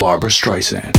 Barbara Streisand.